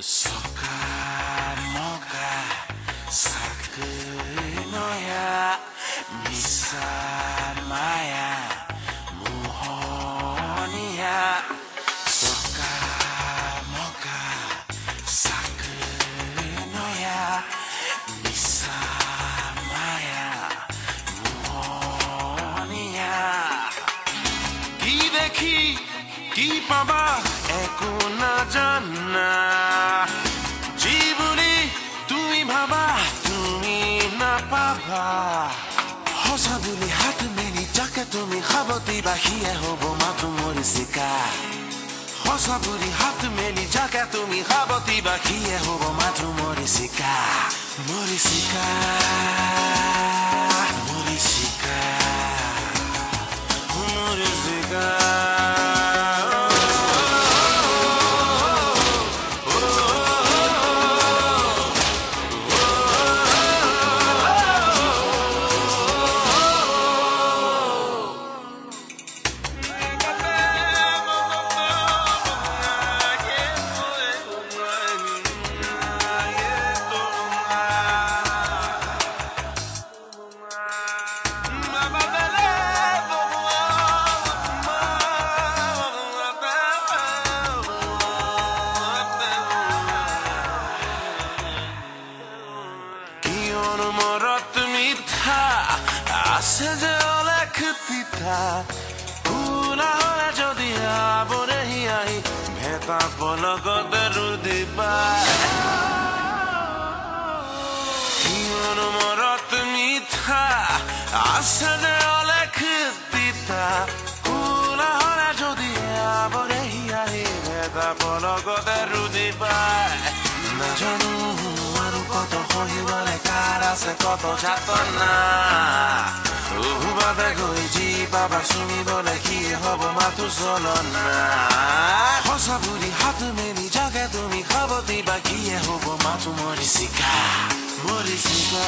Sokamoka Sakunoya Misamaya Muhonia Sokamoka Sakunoya Misamaya Muhonia Hideki Kipama নাপাবা সঁচা বুলি হাত মেলি যাকে তুমি সাৱটিবা সিয়ে হ'ব মাথো মৰিচিকা সঁচা বুলি হাত মেলি যাকে তুমি সাৱটিবা সিয়ে হ'ব মাথো মৰিচিকা মৰিচিকা মৰিচিকা পিঠা। কুলা হলে যদি আবৰেহি আহি ভেটা পলকতে ৰুদি পায়। কিয়নো মৰত মিঠা আছে যে অলেখ তিতা কুলা হলে যদি আবৰেহি আহি ভেটা পলকতে ৰুদি পায়। নাজানো আৰু কত সহিবলে কাৰ আছে, কত যাতনা উহুবাতে গৈ যি পাবা চুমিবলে কি হব মাথো চলনা সঁচা বুলি হাত মেলি যাকে তুমি সাৱটি বা কিয়ে হব মাথো মৰিচিকা মৰিচিকা